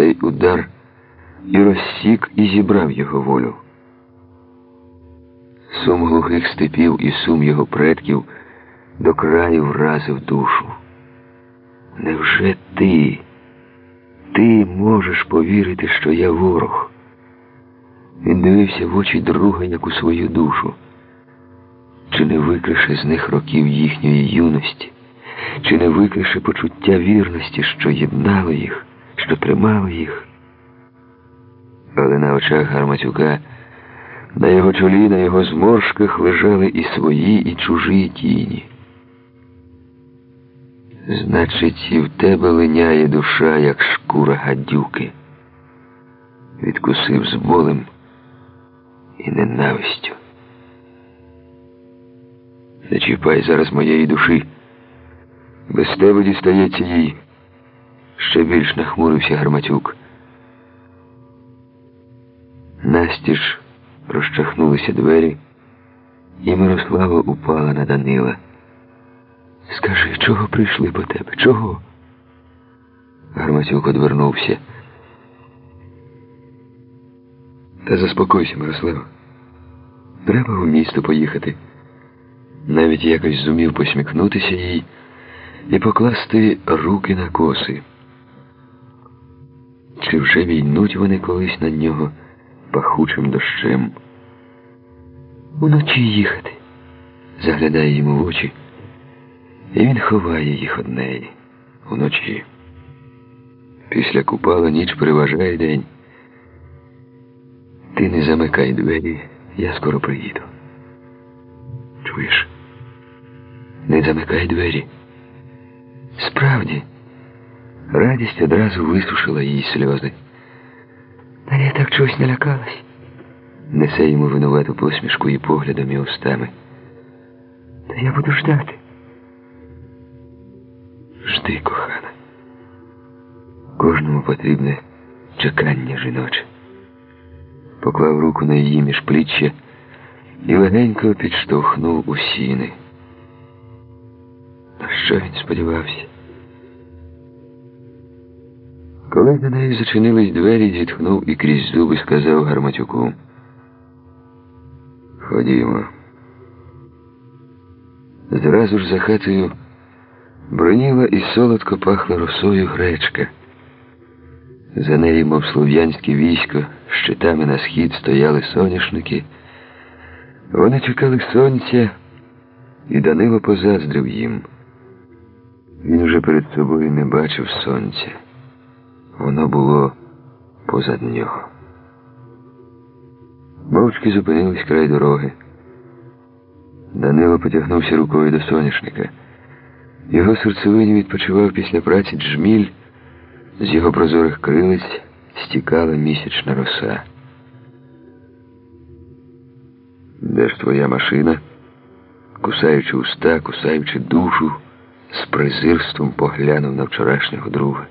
Цей удар і розсік, і зібрав його волю. Сум глухих степів і сум його предків до краю вразив душу. Невже ти, ти можеш повірити, що я ворог? Він дивився в очі друга, як у свою душу. Чи не викрише з них років їхньої юності, чи не викрише почуття вірності, що єднало їх, що тримало їх? Але на очах Гарматюка, на його чолі, на його зморшках лежали і свої, і чужі тіні. Значить, і в тебе линяє душа, як шкура гадюки. Відкусив з болем і ненавистю. Не чіпай зараз моєї душі. Без тебе дістається їй. Ще більш нахмурився Гарматюк. Настіж розчахнулися двері, і Мирослава упала на Данила. Скажи, чого прийшли по тебе? Чого? Гарматюк одвернувся. Та заспокойся, Мирослава. Треба в місто поїхати. Навіть якось зумів посміхнутися їй і покласти руки на коси. Чи вже війнуть вони колись на нього пахучим дощем? Уночі їхати, заглядає йому в очі, і він ховає їх од неї уночі. Після купала ніч переважає день. Ти не замикай двері, я скоро приїду. Чуєш? Не замикай двері. Справді, радість одразу висушила її сльози. Та я так чогось налякалась. Несе йому винувату посмішку і поглядом і устами. Та я буду ждати. Жди, кохана. Кожному потрібне чекання жіноче. Поклав руку на її міжпліччя і легенько підштовхнув у сіни. На що він сподівався? Коли на неї зачинились двері, зітхнув і крізь зуби сказав Гарматюку. Ходімо. Зразу ж за хатою броніла і солодко пахла росою гречка. За нею, мов слов'янське військо, щитами на схід стояли соняшники. Вони чекали сонця, і Данило позаздрив їм. Він вже перед собою не бачив сонця. Воно було позад нього. Мовчки зупинились край дороги. Данило потягнувся рукою до соняшника. Його серцевині відпочивав після праці джміль, з його прозорих крилиць стікала місячна роса. Де ж твоя машина? Кусаючи уста, кусаючи душу, з презирством поглянув на вчорашнього друга.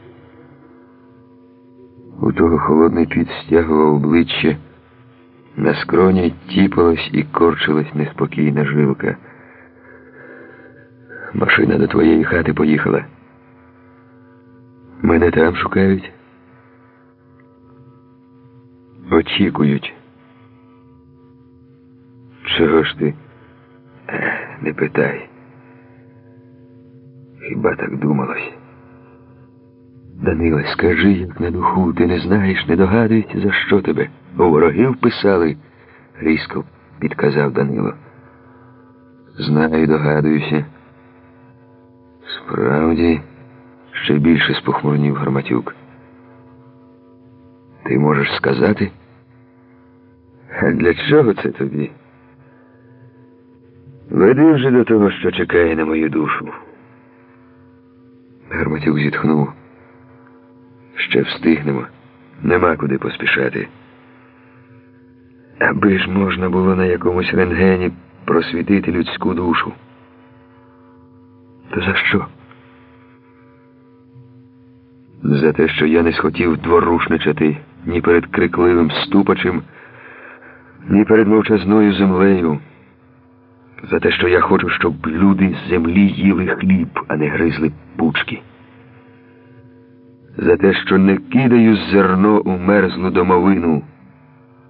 У того холодний піт стягував обличчя, на скроні тіпалась і корчилась неспокійна жилка. Машина до твоєї хати поїхала. Мене там шукають. Очікують. Чого ж ти? Не питай. Хіба так думалось? Даниле, скажи, як на духу, ти не знаєш, не догадуєшся, за що тебе. У ворогів писали, різко підказав Данило. Знаю, догадуюся. Справді, ще більше спохмурнів Гарматюк. Ти можеш сказати? А для чого це тобі? Веди вже до того, що чекає на мою душу. Гарматюк зітхнув. Ще встигнемо. Нема куди поспішати. Аби ж можна було на якомусь рентгені просвітити людську душу. То за що? За те, що я не схотів дворушничати ні перед крикливим ступачем, ні перед мовчазною землею. За те, що я хочу, щоб люди з землі їли хліб, а не гризли пучки. За те, що не кидаю зерно у мерзлу домовину.